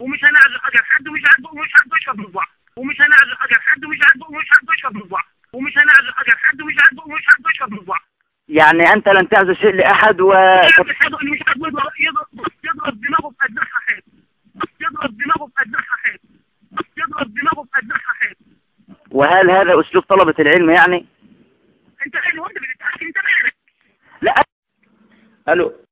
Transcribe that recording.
ومش هنعزل حاجة حد ومش عاجبه ومش عاجبه يشرب من بعض ومش هنعزل حاجة حد ومش عاجبه ومش عاجبه يشرب من بعض ومش هنعزل حاجة حد ومش عاجبه ومش عاجبه يشرب من بعض يعني أنت لن تعزل شيء لأحد و يعرف مش عاجبه يضرب يضرب يضرب دماغه بأجنحة حاد يضرب دماغه في بأجنحة حاد يضرب دماغه في بأجنحة حاد وهل هذا أسلوب طلبة العلم يعني؟ أنت فين وانت بتتحكم أنت مالك؟ لا. ألو.